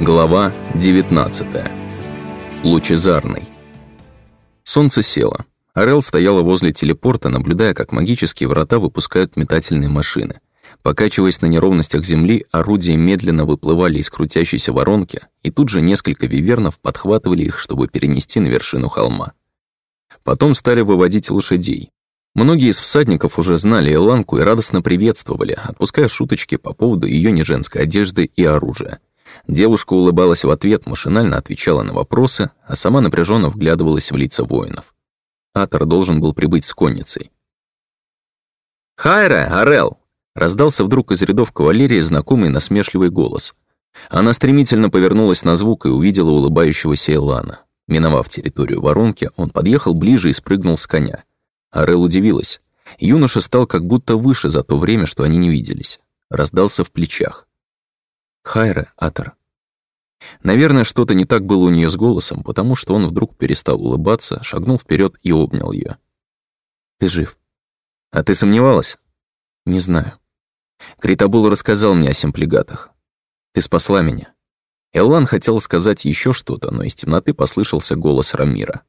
Глава 19. Лучезарный. Солнце село. Орел стояла возле телепорта, наблюдая, как магические врата выпускают метательные машины. Покачиваясь на неровностях земли, орудия медленно выплывали из крутящейся воронки, и тут же несколько вивернов подхватывали их, чтобы перенести на вершину холма. Потом стали выводить лошадей. Многие из всадников уже знали Эланку и радостно приветствовали, отпуская шуточки по поводу ее неженской одежды и оружия. Девушка улыбалась в ответ, машинально отвечала на вопросы, а сама напряженно вглядывалась в лица воинов. Атор должен был прибыть с конницей. «Хайре, Орел!» Раздался вдруг из рядов кавалерии знакомый насмешливый голос. Она стремительно повернулась на звук и увидела улыбающегося Элана. Миновав территорию воронки, он подъехал ближе и спрыгнул с коня. Орел удивилась. Юноша стал как будто выше за то время, что они не виделись. Раздался в плечах. Хайра, Атор. Наверное, что-то не так было у нее с голосом, потому что он вдруг перестал улыбаться, шагнул вперед и обнял ее. «Ты жив». «А ты сомневалась?» «Не знаю». Критабул рассказал мне о симплигатах. «Ты спасла меня». Эллан хотел сказать еще что-то, но из темноты послышался голос Рамира.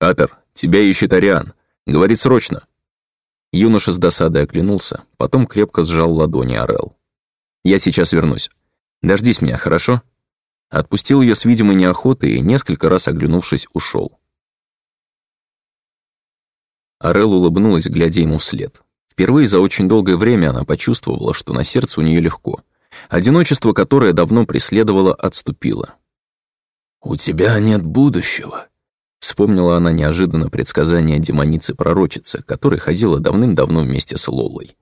«Атор, тебя ищет Ариан. Говорит срочно». Юноша с досадой оглянулся, потом крепко сжал ладони Орел. «Я сейчас вернусь. Дождись меня, хорошо?» Отпустил ее с видимой неохотой и, несколько раз оглянувшись, ушел. Орел улыбнулась, глядя ему вслед. Впервые за очень долгое время она почувствовала, что на сердце у нее легко. Одиночество, которое давно преследовало, отступило. «У тебя нет будущего», — вспомнила она неожиданно предсказание демоницы-пророчицы, которая ходила давным-давно вместе с Лолой.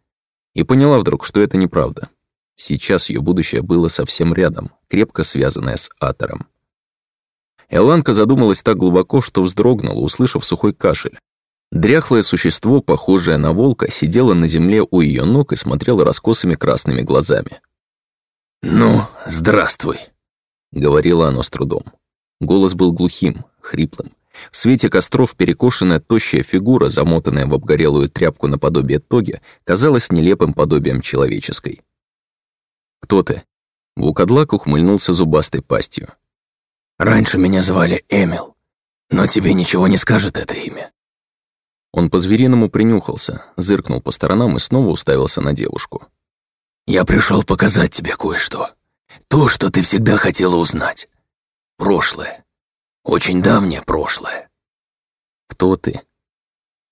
И поняла вдруг, что это неправда. Сейчас ее будущее было совсем рядом, крепко связанное с Атором. Эланка задумалась так глубоко, что вздрогнула, услышав сухой кашель. Дряхлое существо, похожее на волка, сидело на земле у ее ног и смотрело раскосыми красными глазами. «Ну, здравствуй», — говорило оно с трудом. Голос был глухим, хриплым. В свете костров перекошенная тощая фигура, замотанная в обгорелую тряпку наподобие тоги, казалась нелепым подобием человеческой. «Кто ты?» Вукадлак ухмыльнулся зубастой пастью. «Раньше меня звали Эмил, но тебе ничего не скажет это имя». Он по-звериному принюхался, зыркнул по сторонам и снова уставился на девушку. «Я пришел показать тебе кое-что. То, что ты всегда хотела узнать. Прошлое. Очень давнее прошлое». «Кто ты?»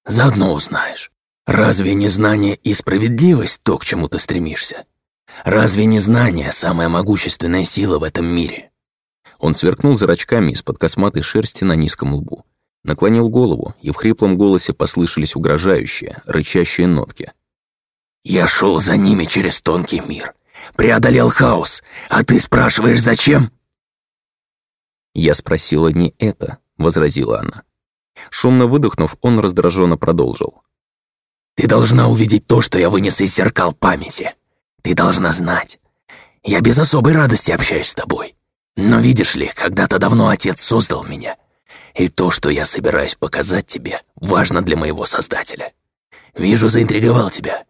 «Заодно узнаешь. Разве не знание и справедливость то, к чему ты стремишься? Разве не знание самая могущественная сила в этом мире? Он сверкнул зрачками из-под косматой шерсти на низком лбу. Наклонил голову, и в хриплом голосе послышались угрожающие, рычащие нотки. «Я шел за ними через тонкий мир. Преодолел хаос. А ты спрашиваешь, зачем?» «Я спросила не это», — возразила она. Шумно выдохнув, он раздраженно продолжил. «Ты должна увидеть то, что я вынес из зеркал памяти. Ты должна знать. Я без особой радости общаюсь с тобой. Но видишь ли, когда-то давно отец создал меня. И то, что я собираюсь показать тебе, важно для моего создателя. Вижу, заинтриговал тебя.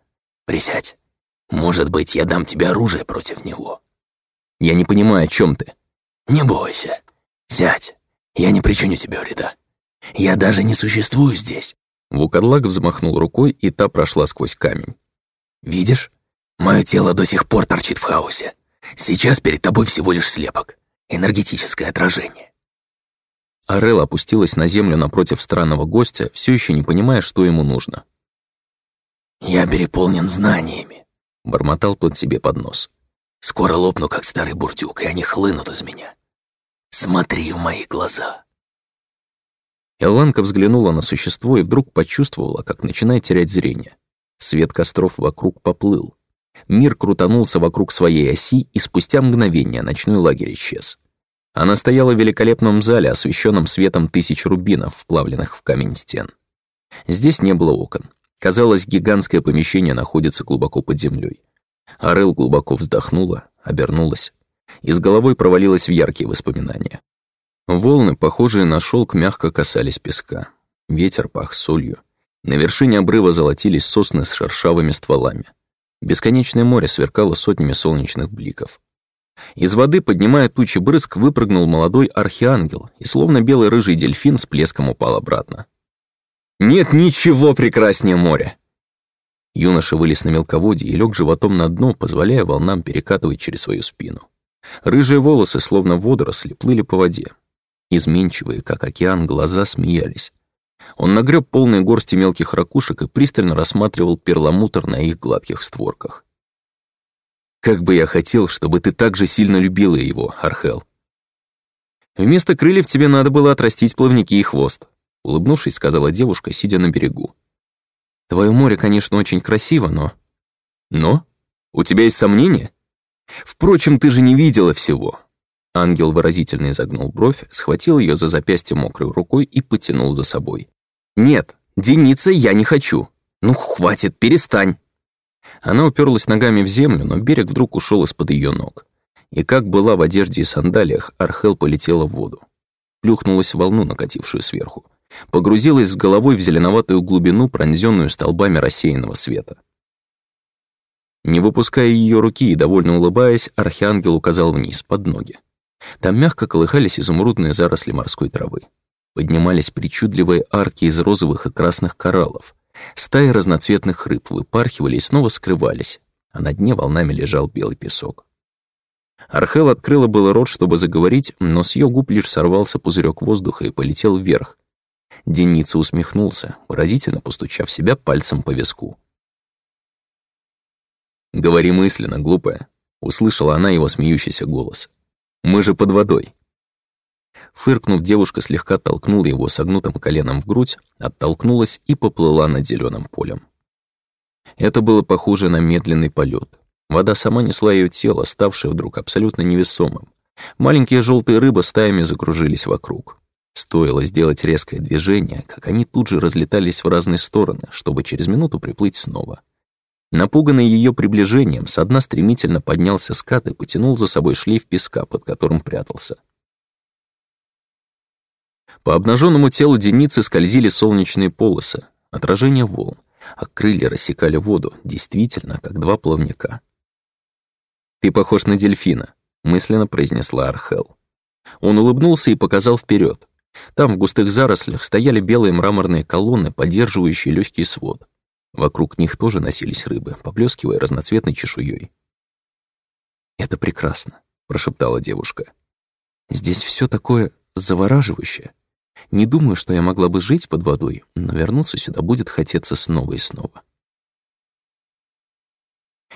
Присядь. Может быть, я дам тебе оружие против него. Я не понимаю, о чем ты. Не бойся. Сядь. Я не причиню тебе вреда. Я даже не существую здесь. Вукадлак взмахнул рукой, и та прошла сквозь камень. Видишь? Мое тело до сих пор торчит в хаосе. Сейчас перед тобой всего лишь слепок. Энергетическое отражение. Арел опустилась на землю напротив странного гостя, все еще не понимая, что ему нужно. «Я переполнен знаниями», — бормотал тот себе под нос. «Скоро лопну, как старый бурдюк, и они хлынут из меня. Смотри в мои глаза». Элланка взглянула на существо и вдруг почувствовала, как начинает терять зрение. Свет костров вокруг поплыл. Мир крутанулся вокруг своей оси, и спустя мгновение ночной лагерь исчез. Она стояла в великолепном зале, освещенном светом тысяч рубинов, вплавленных в камень стен. Здесь не было окон. Казалось, гигантское помещение находится глубоко под землей. Арел глубоко вздохнула, обернулась и с головой провалилась в яркие воспоминания. Волны, похожие на шелк, мягко касались песка. Ветер пах солью. На вершине обрыва золотились сосны с шершавыми стволами. Бесконечное море сверкало сотнями солнечных бликов. Из воды, поднимая тучи брызг, выпрыгнул молодой архиангел, и словно белый рыжий дельфин с плеском упал обратно. «Нет ничего прекраснее моря!» Юноша вылез на мелководье и лег животом на дно, позволяя волнам перекатывать через свою спину. Рыжие волосы, словно водоросли, плыли по воде. Изменчивые, как океан, глаза смеялись. Он нагреб полные горсти мелких ракушек и пристально рассматривал перламутр на их гладких створках. «Как бы я хотел, чтобы ты так же сильно любила его, Архел!» «Вместо крыльев тебе надо было отрастить плавники и хвост», улыбнувшись, сказала девушка, сидя на берегу. «Твое море, конечно, очень красиво, но...» «Но? У тебя есть сомнения?» «Впрочем, ты же не видела всего. Ангел выразительно изогнул бровь, схватил ее за запястье мокрой рукой и потянул за собой. «Нет, дениться я не хочу. Ну, хватит, перестань!» Она уперлась ногами в землю, но берег вдруг ушел из-под ее ног. И как была в одежде и сандалиях, Архел полетела в воду. Плюхнулась в волну, накатившую сверху. Погрузилась с головой в зеленоватую глубину, пронзенную столбами рассеянного света. Не выпуская ее руки и довольно улыбаясь, архиангел указал вниз, под ноги. Там мягко колыхались изумрудные заросли морской травы. Поднимались причудливые арки из розовых и красных кораллов. Стаи разноцветных рыб выпархивали и снова скрывались, а на дне волнами лежал белый песок. Архел открыла было рот, чтобы заговорить, но с ее губ лишь сорвался пузырек воздуха и полетел вверх. Деница усмехнулся, выразительно постучав себя пальцем по виску. «Говори мысленно, глупая», — услышала она его смеющийся голос. Мы же под водой». Фыркнув, девушка слегка толкнула его согнутым коленом в грудь, оттолкнулась и поплыла над зеленым полем. Это было похоже на медленный полет. Вода сама несла ее тело, ставшее вдруг абсолютно невесомым. Маленькие желтые рыбы стаями закружились вокруг. Стоило сделать резкое движение, как они тут же разлетались в разные стороны, чтобы через минуту приплыть снова. Напуганный ее приближением, со дна стремительно поднялся скат и потянул за собой шлейф песка, под которым прятался. По обнаженному телу Деницы скользили солнечные полосы, отражение волн, а крылья рассекали воду, действительно, как два плавника. «Ты похож на дельфина», — мысленно произнесла Архел. Он улыбнулся и показал вперед. Там в густых зарослях стояли белые мраморные колонны, поддерживающие легкий свод. Вокруг них тоже носились рыбы, поблескивая разноцветной чешуей. «Это прекрасно», — прошептала девушка. «Здесь все такое завораживающее. Не думаю, что я могла бы жить под водой, но вернуться сюда будет хотеться снова и снова».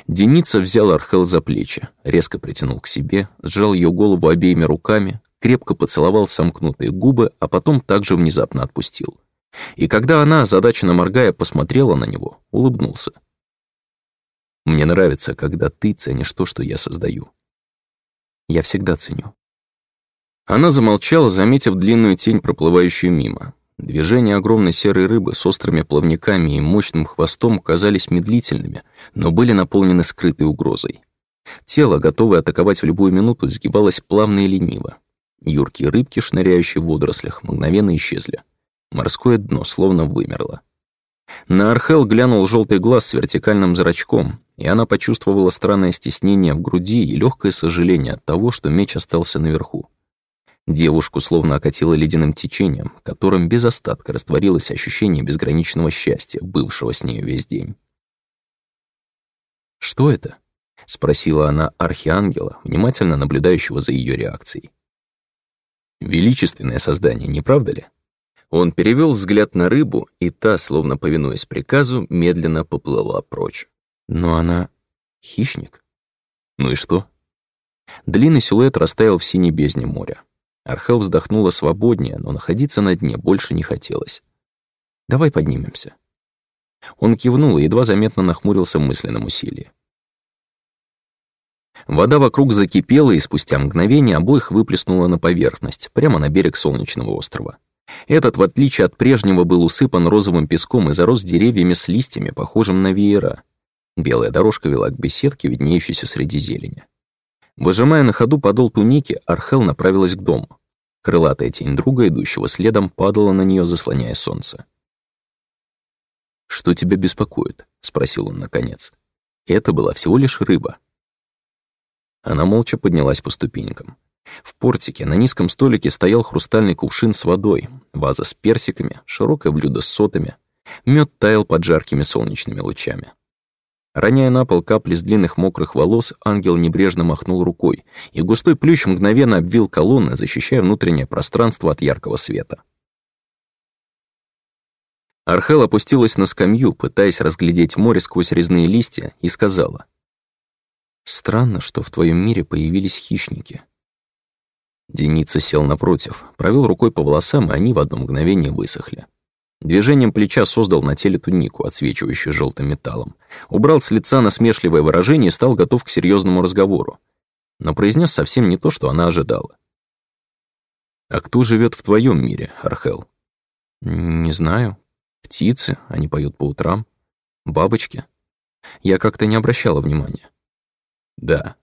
Деница взял Архел за плечи, резко притянул к себе, сжал ее голову обеими руками, крепко поцеловал сомкнутые губы, а потом также внезапно отпустил. И когда она, озадаченно моргая, посмотрела на него, улыбнулся. «Мне нравится, когда ты ценишь то, что я создаю. Я всегда ценю». Она замолчала, заметив длинную тень, проплывающую мимо. Движения огромной серой рыбы с острыми плавниками и мощным хвостом казались медлительными, но были наполнены скрытой угрозой. Тело, готовое атаковать в любую минуту, сгибалось плавно и лениво. Юркие рыбки, шныряющие в водорослях, мгновенно исчезли. Морское дно словно вымерло. На Архел глянул желтый глаз с вертикальным зрачком, и она почувствовала странное стеснение в груди и легкое сожаление от того, что меч остался наверху. Девушку словно окатило ледяным течением, которым без остатка растворилось ощущение безграничного счастья, бывшего с нею весь день. «Что это?» — спросила она архиангела, внимательно наблюдающего за ее реакцией. «Величественное создание, не правда ли?» Он перевел взгляд на рыбу, и та, словно повинуясь приказу, медленно поплыла прочь. Но она хищник. Ну и что? Длинный силуэт растаял в синей бездне моря. Архел вздохнула свободнее, но находиться на дне больше не хотелось. «Давай поднимемся». Он кивнул и едва заметно нахмурился в мысленном усилии. Вода вокруг закипела, и спустя мгновение обоих выплеснула на поверхность, прямо на берег солнечного острова. Этот, в отличие от прежнего, был усыпан розовым песком и зарос деревьями с листьями, похожим на веера. Белая дорожка вела к беседке, виднеющейся среди зелени. Выжимая на ходу подол туники, Архел направилась к дому. Крылатая тень друга, идущего следом, падала на нее, заслоняя солнце. «Что тебя беспокоит?» — спросил он наконец. Это была всего лишь рыба. Она молча поднялась по ступенькам. В портике на низком столике стоял хрустальный кувшин с водой, ваза с персиками, широкое блюдо с сотами. Мед таял под жаркими солнечными лучами. Роняя на пол капли с длинных мокрых волос, ангел небрежно махнул рукой, и густой плющ мгновенно обвил колонны, защищая внутреннее пространство от яркого света. Архел опустилась на скамью, пытаясь разглядеть море сквозь резные листья, и сказала. «Странно, что в твоем мире появились хищники». Деница сел напротив, провел рукой по волосам, и они в одно мгновение высохли. Движением плеча создал на теле тунику, отсвечивающую желтым металлом. Убрал с лица насмешливое выражение и стал готов к серьезному разговору. Но произнес совсем не то, что она ожидала. «А кто живет в твоем мире, Архел?» «Не знаю. Птицы, они поют по утрам. Бабочки. Я как-то не обращала внимания». «Да,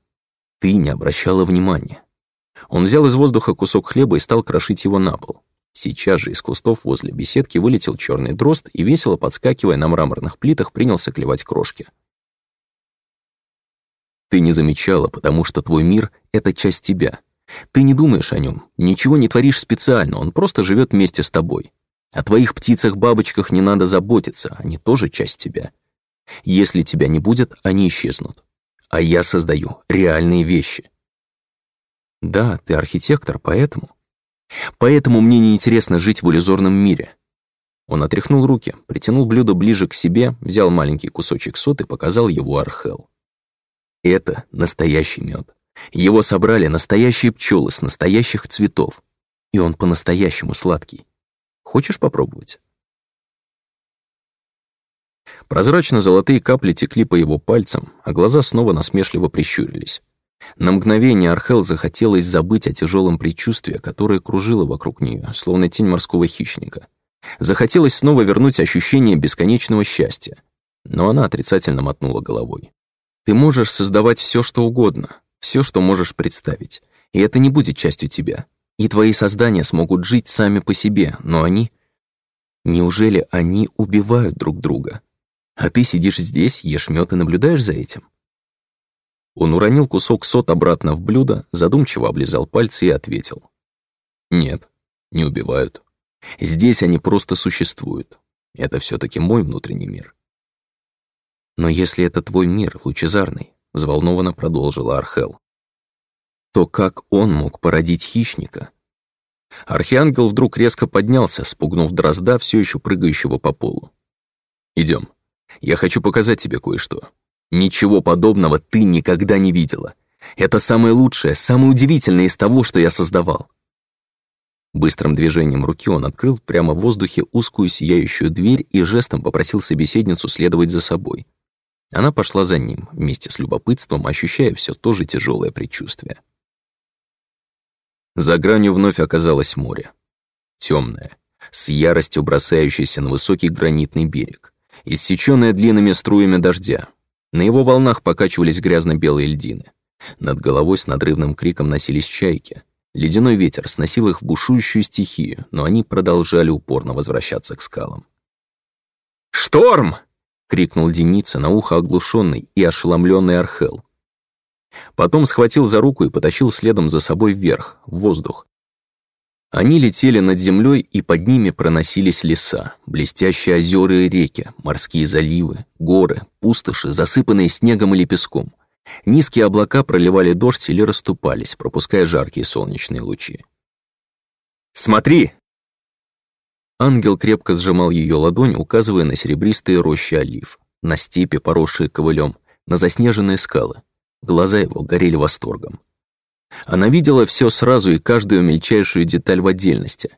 ты не обращала внимания». Он взял из воздуха кусок хлеба и стал крошить его на пол. Сейчас же из кустов возле беседки вылетел черный дрозд и, весело подскакивая на мраморных плитах, принялся клевать крошки. Ты не замечала, потому что твой мир — это часть тебя. Ты не думаешь о нем, ничего не творишь специально, он просто живет вместе с тобой. О твоих птицах-бабочках не надо заботиться, они тоже часть тебя. Если тебя не будет, они исчезнут. А я создаю реальные вещи. Да, ты архитектор, поэтому... Поэтому мне неинтересно жить в иллюзорном мире. Он отряхнул руки, притянул блюдо ближе к себе, взял маленький кусочек сот и показал его Архел. Это настоящий мед. Его собрали настоящие пчелы с настоящих цветов. И он по-настоящему сладкий. Хочешь попробовать? Прозрачно-золотые капли текли по его пальцам, а глаза снова насмешливо прищурились. На мгновение Архел захотелось забыть о тяжелом предчувствии, которое кружило вокруг нее, словно тень морского хищника. Захотелось снова вернуть ощущение бесконечного счастья. Но она отрицательно мотнула головой. «Ты можешь создавать все, что угодно, все, что можешь представить, и это не будет частью тебя. И твои создания смогут жить сами по себе, но они... Неужели они убивают друг друга? А ты сидишь здесь, ешь мёд и наблюдаешь за этим? Он уронил кусок сот обратно в блюдо, задумчиво облизал пальцы и ответил. «Нет, не убивают. Здесь они просто существуют. Это все таки мой внутренний мир». «Но если это твой мир, лучезарный», — взволнованно продолжила Архел, то как он мог породить хищника? Архиангел вдруг резко поднялся, спугнув дрозда, все еще прыгающего по полу. Идем. Я хочу показать тебе кое-что. Ничего подобного ты никогда не видела. Это самое лучшее, самое удивительное из того, что я создавал. Быстрым движением руки он открыл прямо в воздухе узкую сияющую дверь и жестом попросил собеседницу следовать за собой. Она пошла за ним, вместе с любопытством, ощущая все то же тяжелое предчувствие. За гранью вновь оказалось море. Темное, с яростью бросающееся на высокий гранитный берег, иссечённое длинными струями дождя, на его волнах покачивались грязно-белые льдины. Над головой с надрывным криком носились чайки. Ледяной ветер сносил их в бушующую стихию, но они продолжали упорно возвращаться к скалам. «Шторм!» — крикнул Деница на ухо оглушенный и ошеломленный Архел. Потом схватил за руку и потащил следом за собой вверх, в воздух, они летели над землей, и под ними проносились леса, блестящие озера и реки, морские заливы, горы, пустоши, засыпанные снегом или песком. Низкие облака проливали дождь или расступались, пропуская жаркие солнечные лучи. «Смотри!» Ангел крепко сжимал ее ладонь, указывая на серебристые рощи олив, на степи, поросшие ковылем, на заснеженные скалы. Глаза его горели восторгом. Она видела все сразу и каждую мельчайшую деталь в отдельности.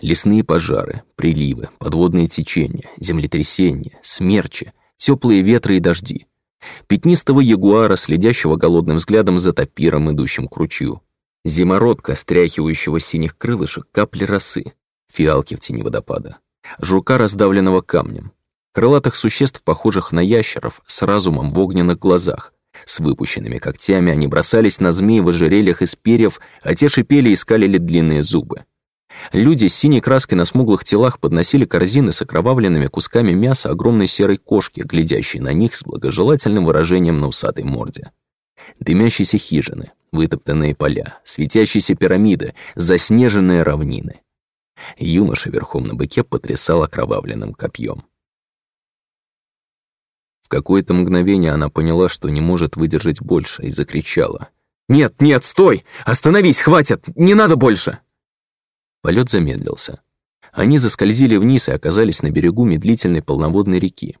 Лесные пожары, приливы, подводные течения, землетрясения, смерчи, теплые ветры и дожди. Пятнистого ягуара, следящего голодным взглядом за топиром, идущим к ручью. Зимородка, стряхивающего синих крылышек капли росы. Фиалки в тени водопада. Жука, раздавленного камнем. Крылатых существ, похожих на ящеров, с разумом в огненных глазах, с выпущенными когтями они бросались на змей в ожерельях из перьев, а те шипели и скалили длинные зубы. Люди с синей краской на смуглых телах подносили корзины с окровавленными кусками мяса огромной серой кошки, глядящей на них с благожелательным выражением на усатой морде. дымящиеся хижины, вытоптанные поля, светящиеся пирамиды, заснеженные равнины. Юноша верхом на быке потрясал окровавленным копьем. В какое-то мгновение она поняла, что не может выдержать больше, и закричала. «Нет, нет, стой! Остановись, хватит! Не надо больше!» Полет замедлился. Они заскользили вниз и оказались на берегу медлительной полноводной реки.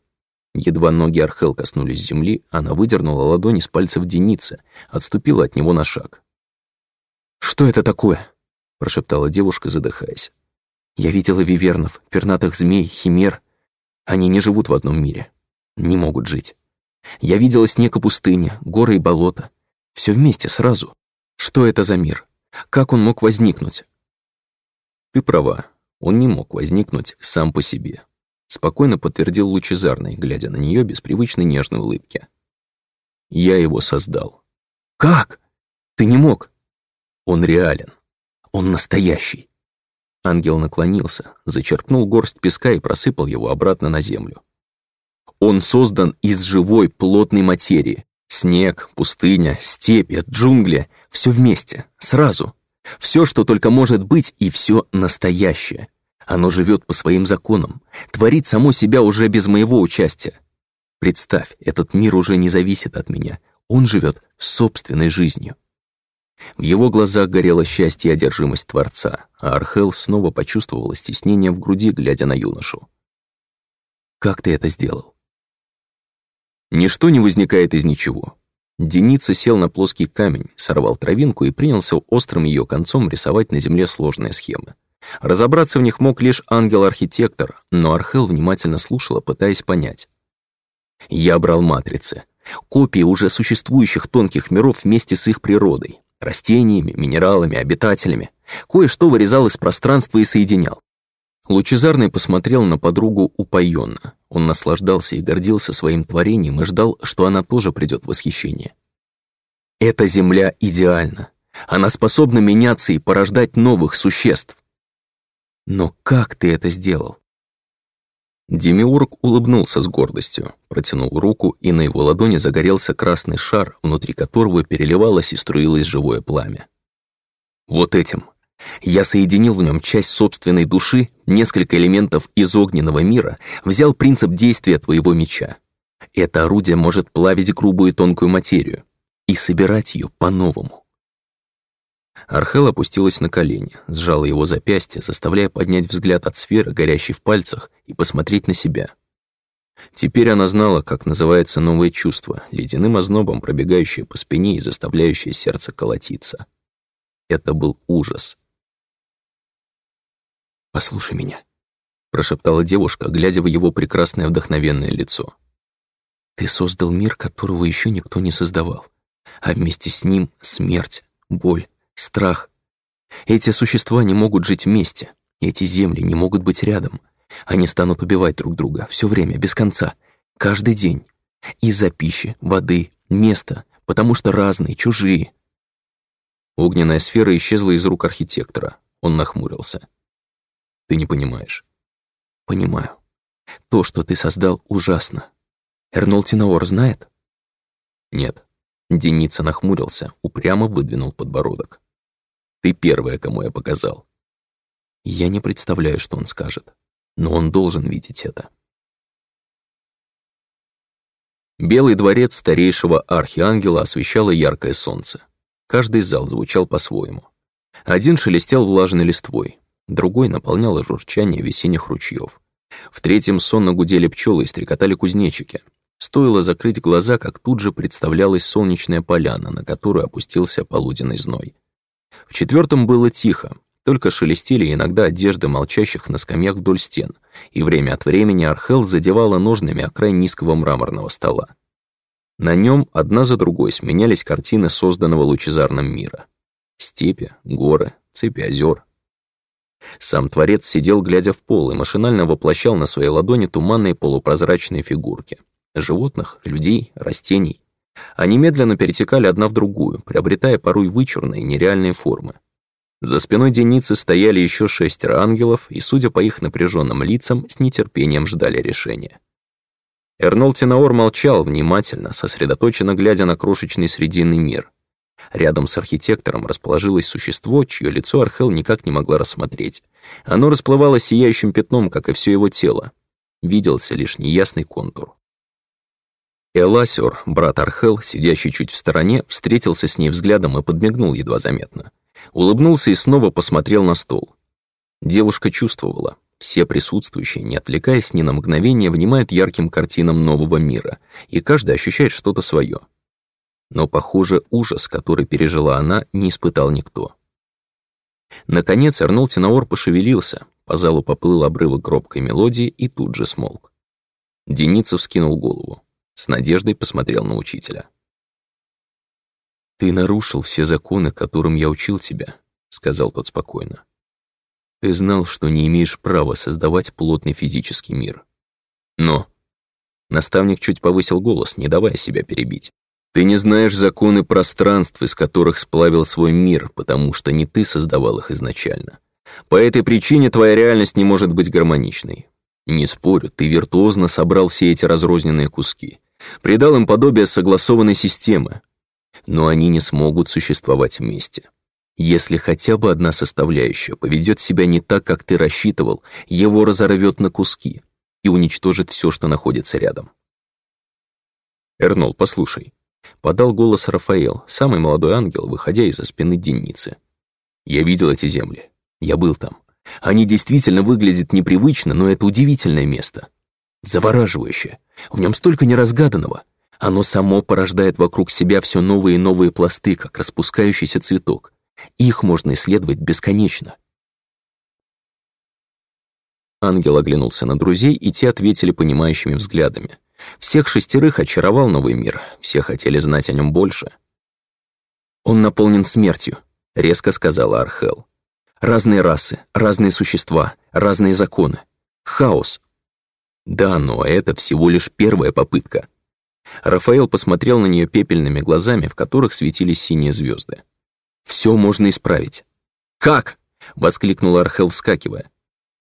Едва ноги Архел коснулись земли, она выдернула ладони с пальцев Деницы, отступила от него на шаг. «Что это такое?» – прошептала девушка, задыхаясь. «Я видела вивернов, пернатых змей, химер. Они не живут в одном мире. Не могут жить. Я видела снег и пустыня, горы и болота. Все вместе, сразу. Что это за мир? Как он мог возникнуть?» «Ты права, он не мог возникнуть сам по себе», спокойно подтвердил Лучезарный, глядя на нее без привычной нежной улыбки. «Я его создал». «Как? Ты не мог?» «Он реален. Он настоящий». Ангел наклонился, зачерпнул горсть песка и просыпал его обратно на землю. Он создан из живой плотной материи. Снег, пустыня, степи, джунгли — все вместе, сразу. Все, что только может быть, и все настоящее. Оно живет по своим законам, творит само себя уже без моего участия. Представь, этот мир уже не зависит от меня, он живет собственной жизнью. В его глазах горело счастье и одержимость Творца, а Архел снова почувствовала стеснение в груди, глядя на юношу. «Как ты это сделал?» Ничто не возникает из ничего. Деница сел на плоский камень, сорвал травинку и принялся острым ее концом рисовать на земле сложные схемы. Разобраться в них мог лишь ангел-архитектор, но Архел внимательно слушала, пытаясь понять. «Я брал матрицы, копии уже существующих тонких миров вместе с их природой, растениями, минералами, обитателями. Кое-что вырезал из пространства и соединял. Лучезарный посмотрел на подругу упоенно. Он наслаждался и гордился своим творением и ждал, что она тоже придет в восхищение. «Эта земля идеальна. Она способна меняться и порождать новых существ. Но как ты это сделал?» Демиург улыбнулся с гордостью, протянул руку, и на его ладони загорелся красный шар, внутри которого переливалось и струилось живое пламя. «Вот этим. Я соединил в нем часть собственной души, несколько элементов из огненного мира, взял принцип действия твоего меча. Это орудие может плавить грубую и тонкую материю и собирать ее по-новому. Архел опустилась на колени, сжала его запястье, заставляя поднять взгляд от сферы, горящей в пальцах, и посмотреть на себя. Теперь она знала, как называется новое чувство, ледяным ознобом пробегающее по спине и заставляющее сердце колотиться. Это был ужас. «Послушай меня», — прошептала девушка, глядя в его прекрасное вдохновенное лицо. «Ты создал мир, которого еще никто не создавал, а вместе с ним смерть, боль, страх. Эти существа не могут жить вместе, эти земли не могут быть рядом. Они станут убивать друг друга все время, без конца, каждый день. Из-за пищи, воды, места, потому что разные, чужие. Огненная сфера исчезла из рук архитектора. Он нахмурился. Ты не понимаешь. Понимаю. То, что ты создал, ужасно. Эрнол Тинаор знает? Нет. Деница нахмурился, упрямо выдвинул подбородок. Ты первая, кому я показал. Я не представляю, что он скажет, но он должен видеть это. Белый дворец старейшего архиангела освещало яркое солнце. Каждый зал звучал по-своему. Один шелестел влажной листвой, другой наполняло журчание весенних ручьев. В третьем сонно гудели пчелы и стрекотали кузнечики. Стоило закрыть глаза, как тут же представлялась солнечная поляна, на которую опустился полуденный зной. В четвертом было тихо, только шелестели иногда одежды молчащих на скамьях вдоль стен, и время от времени Архел задевала ножными о низкого мраморного стола. На нем одна за другой сменялись картины созданного лучезарным мира. Степи, горы, цепи озер. Сам Творец сидел, глядя в пол, и машинально воплощал на своей ладони туманные полупрозрачные фигурки. Животных, людей, растений. Они медленно перетекали одна в другую, приобретая порой вычурные нереальные формы. За спиной Деницы стояли еще шестеро ангелов и, судя по их напряженным лицам, с нетерпением ждали решения. Эрнол Тенаор молчал внимательно, сосредоточенно глядя на крошечный срединный мир. Рядом с архитектором расположилось существо, чье лицо Архел никак не могла рассмотреть. Оно расплывалось сияющим пятном, как и все его тело. Виделся лишь неясный контур. Эласиор, брат Архел, сидящий чуть в стороне, встретился с ней взглядом и подмигнул едва заметно. Улыбнулся и снова посмотрел на стол. Девушка чувствовала, все присутствующие, не отвлекаясь ни на мгновение, внимают ярким картинам нового мира, и каждый ощущает что-то свое. Но, похоже, ужас, который пережила она, не испытал никто. Наконец Арнольд Тинаор пошевелился, по залу поплыл обрывок гробкой мелодии и тут же смолк. Деницев скинул голову. С надеждой посмотрел на учителя. «Ты нарушил все законы, которым я учил тебя», — сказал тот спокойно. «Ты знал, что не имеешь права создавать плотный физический мир. Но...» Наставник чуть повысил голос, не давая себя перебить. «Ты не знаешь законы пространств, из которых сплавил свой мир, потому что не ты создавал их изначально. По этой причине твоя реальность не может быть гармоничной. Не спорю, ты виртуозно собрал все эти разрозненные куски придал им подобие согласованной системы. Но они не смогут существовать вместе. Если хотя бы одна составляющая поведет себя не так, как ты рассчитывал, его разорвет на куски и уничтожит все, что находится рядом. «Эрнол, послушай», — подал голос Рафаэл, самый молодой ангел, выходя из-за спины Денницы. «Я видел эти земли. Я был там. Они действительно выглядят непривычно, но это удивительное место. Завораживающее. В нем столько неразгаданного. Оно само порождает вокруг себя все новые и новые пласты, как распускающийся цветок. Их можно исследовать бесконечно. Ангел оглянулся на друзей, и те ответили понимающими взглядами. Всех шестерых очаровал новый мир, все хотели знать о нем больше. «Он наполнен смертью», — резко сказала Архел. «Разные расы, разные существа, разные законы. Хаос, да, но это всего лишь первая попытка. Рафаэл посмотрел на нее пепельными глазами, в которых светились синие звезды. Все можно исправить. Как? воскликнула Архел, вскакивая.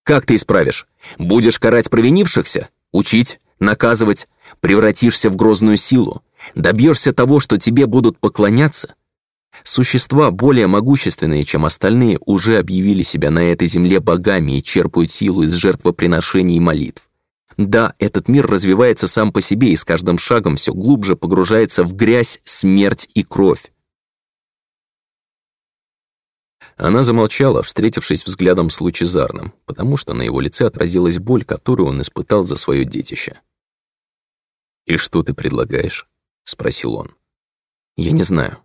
Как ты исправишь? Будешь карать провинившихся? Учить? Наказывать? Превратишься в грозную силу? Добьешься того, что тебе будут поклоняться? Существа, более могущественные, чем остальные, уже объявили себя на этой земле богами и черпают силу из жертвоприношений и молитв. Да, этот мир развивается сам по себе и с каждым шагом все глубже погружается в грязь, смерть и кровь. Она замолчала, встретившись взглядом с Лучезарным, потому что на его лице отразилась боль, которую он испытал за свое детище. «И что ты предлагаешь?» — спросил он. «Я не знаю.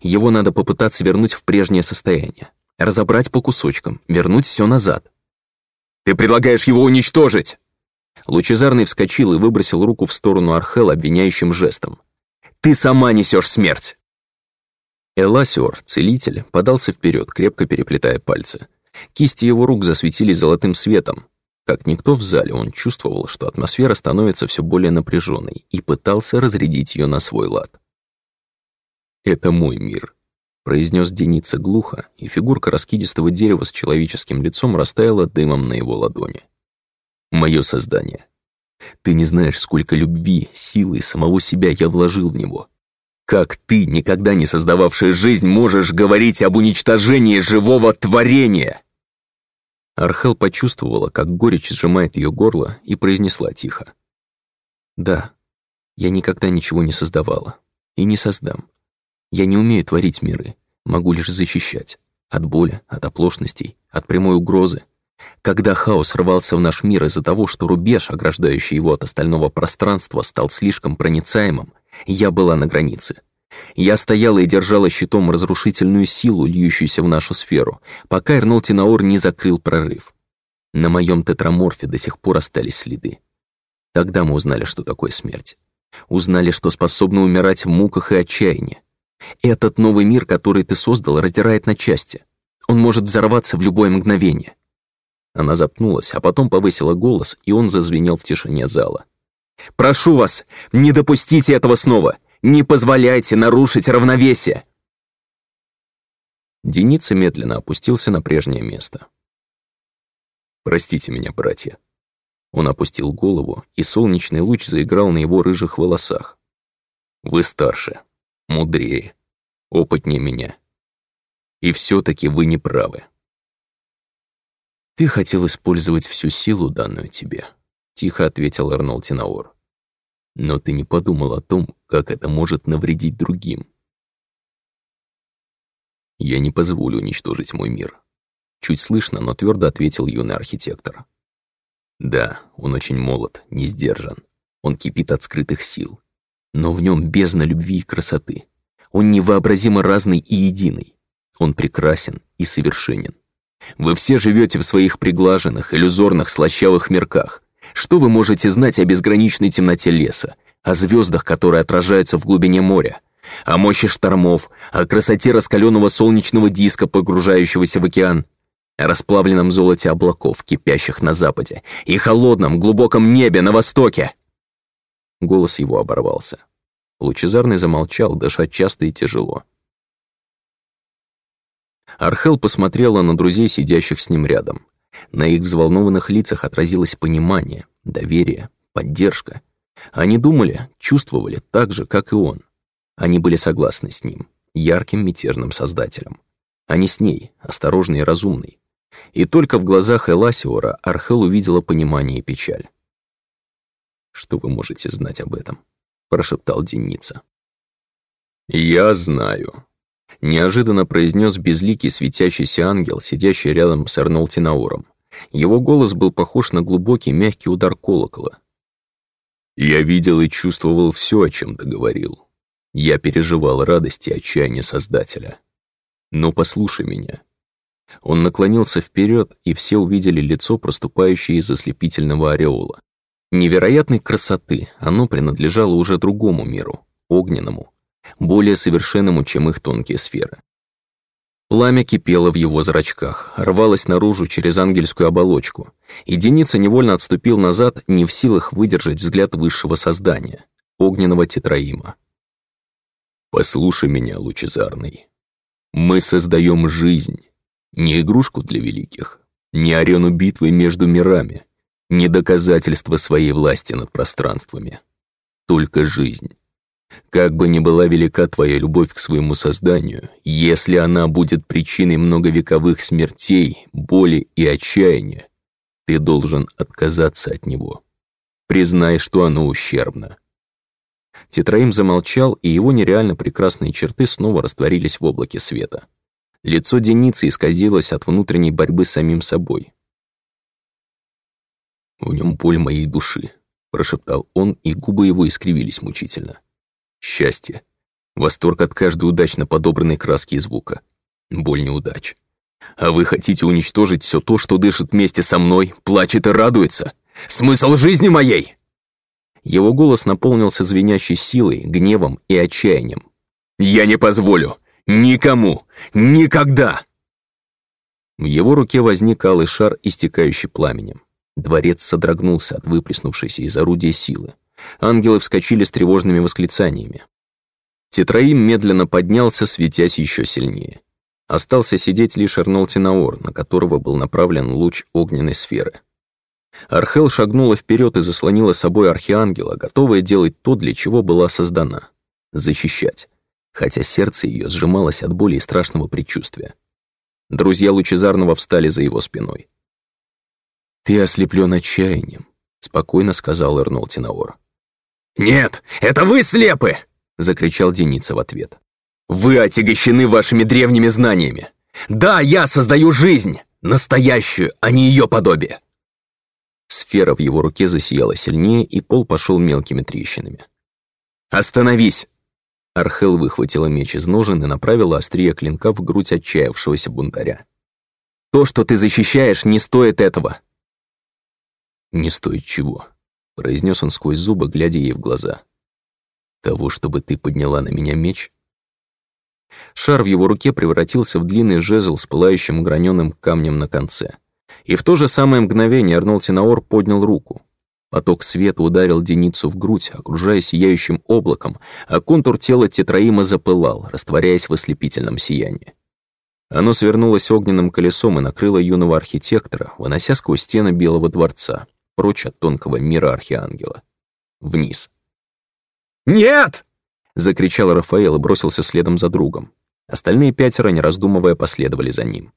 Его надо попытаться вернуть в прежнее состояние, разобрать по кусочкам, вернуть все назад». «Ты предлагаешь его уничтожить!» Лучезарный вскочил и выбросил руку в сторону Архел обвиняющим жестом. «Ты сама несешь смерть!» Эласиор, целитель, подался вперед, крепко переплетая пальцы. Кисти его рук засветились золотым светом. Как никто в зале, он чувствовал, что атмосфера становится все более напряженной и пытался разрядить ее на свой лад. «Это мой мир», — произнес Деница глухо, и фигурка раскидистого дерева с человеческим лицом растаяла дымом на его ладони мое создание. Ты не знаешь, сколько любви, силы и самого себя я вложил в него. Как ты, никогда не создававшая жизнь, можешь говорить об уничтожении живого творения?» Архел почувствовала, как горечь сжимает ее горло, и произнесла тихо. «Да, я никогда ничего не создавала. И не создам. Я не умею творить миры, могу лишь защищать. От боли, от оплошностей, от прямой угрозы, когда хаос рвался в наш мир из-за того, что рубеж, ограждающий его от остального пространства, стал слишком проницаемым, я была на границе. Я стояла и держала щитом разрушительную силу, льющуюся в нашу сферу, пока Эрнол Тинаор не закрыл прорыв. На моем тетраморфе до сих пор остались следы. Тогда мы узнали, что такое смерть. Узнали, что способны умирать в муках и отчаянии. Этот новый мир, который ты создал, раздирает на части. Он может взорваться в любое мгновение. Она запнулась, а потом повысила голос, и он зазвенел в тишине зала. «Прошу вас, не допустите этого снова! Не позволяйте нарушить равновесие!» Деница медленно опустился на прежнее место. «Простите меня, братья». Он опустил голову, и солнечный луч заиграл на его рыжих волосах. «Вы старше, мудрее, опытнее меня. И все таки вы не правы. «Ты хотел использовать всю силу, данную тебе», — тихо ответил Эрнол. «Но ты не подумал о том, как это может навредить другим. Я не позволю уничтожить мой мир», — чуть слышно, но твердо ответил юный архитектор. «Да, он очень молод, не сдержан. Он кипит от скрытых сил. Но в нем бездна любви и красоты. Он невообразимо разный и единый. Он прекрасен и совершенен. Вы все живете в своих приглаженных, иллюзорных, слащавых мирках. Что вы можете знать о безграничной темноте леса, о звездах, которые отражаются в глубине моря, о мощи штормов, о красоте раскаленного солнечного диска, погружающегося в океан, о расплавленном золоте облаков, кипящих на западе, и холодном, глубоком небе на востоке. Голос его оборвался. Лучезарный замолчал, дышать часто и тяжело. Архел посмотрела на друзей, сидящих с ним рядом. На их взволнованных лицах отразилось понимание, доверие, поддержка. Они думали, чувствовали так же, как и он. Они были согласны с ним, ярким мятежным создателем. Они с ней, осторожный и разумный. И только в глазах Эласиора Архел увидела понимание и печаль. «Что вы можете знать об этом?» — прошептал Деница. «Я знаю», Неожиданно произнес безликий светящийся ангел, сидящий рядом с Арнолтинауром. Его голос был похож на глубокий мягкий удар колокола. «Я видел и чувствовал все, о чем ты говорил. Я переживал радость и отчаяние Создателя. Но послушай меня». Он наклонился вперед, и все увидели лицо, проступающее из ослепительного ореола. Невероятной красоты оно принадлежало уже другому миру, огненному, более совершенному, чем их тонкие сферы. Пламя кипело в его зрачках, рвалось наружу через ангельскую оболочку, и Деница невольно отступил назад, не в силах выдержать взгляд высшего создания, огненного тетраима. «Послушай меня, лучезарный. Мы создаем жизнь, не игрушку для великих, не арену битвы между мирами, не доказательство своей власти над пространствами. Только жизнь. Как бы ни была велика твоя любовь к своему созданию, если она будет причиной многовековых смертей, боли и отчаяния, ты должен отказаться от него. Признай, что оно ущербно. Тетраим замолчал, и его нереально прекрасные черты снова растворились в облаке света. Лицо Деницы исказилось от внутренней борьбы с самим собой. «В нем боль моей души», — прошептал он, и губы его искривились мучительно. Счастье. Восторг от каждой удачно подобранной краски и звука. Боль неудач. А вы хотите уничтожить все то, что дышит вместе со мной, плачет и радуется? Смысл жизни моей!» Его голос наполнился звенящей силой, гневом и отчаянием. «Я не позволю! Никому! Никогда!» В его руке возник алый шар, истекающий пламенем. Дворец содрогнулся от выплеснувшейся из орудия силы. Ангелы вскочили с тревожными восклицаниями. Тетраим медленно поднялся, светясь еще сильнее. Остался сидеть лишь Арнол Тинаор, на которого был направлен луч огненной сферы. Архел шагнула вперед и заслонила собой архиангела, готовая делать то, для чего была создана — защищать, хотя сердце ее сжималось от боли и страшного предчувствия. Друзья Лучезарного встали за его спиной. «Ты ослеплен отчаянием», — спокойно сказал Эрнол Тинаор. «Нет, это вы слепы!» — закричал Деница в ответ. «Вы отягощены вашими древними знаниями. Да, я создаю жизнь, настоящую, а не ее подобие». Сфера в его руке засияла сильнее, и пол пошел мелкими трещинами. «Остановись!» Архел выхватила меч из ножен и направила острие клинка в грудь отчаявшегося бунтаря. «То, что ты защищаешь, не стоит этого!» «Не стоит чего?» Произнес он сквозь зубы, глядя ей в глаза. «Того, чтобы ты подняла на меня меч?» Шар в его руке превратился в длинный жезл с пылающим граненым камнем на конце. И в то же самое мгновение Арнольд Тинаор поднял руку. Поток света ударил Деницу в грудь, окружая сияющим облаком, а контур тела Тетраима запылал, растворяясь в ослепительном сиянии. Оно свернулось огненным колесом и накрыло юного архитектора, вынося сквозь стены Белого дворца прочь от тонкого мира архиангела. Вниз. «Нет!» — закричал Рафаэл и бросился следом за другом. Остальные пятеро, не раздумывая, последовали за ним.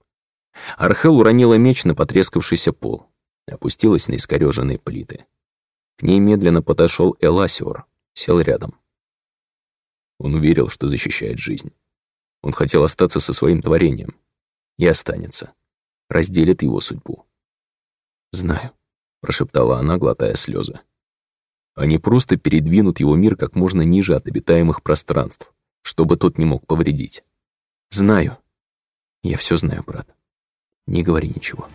Архел уронила меч на потрескавшийся пол, опустилась на искорёженные плиты. К ней медленно подошел Эласиор, сел рядом. Он уверил, что защищает жизнь. Он хотел остаться со своим творением. И останется. Разделит его судьбу. «Знаю», — прошептала она, глотая слезы. Они просто передвинут его мир как можно ниже от обитаемых пространств, чтобы тот не мог повредить. «Знаю. Я все знаю, брат. Не говори ничего».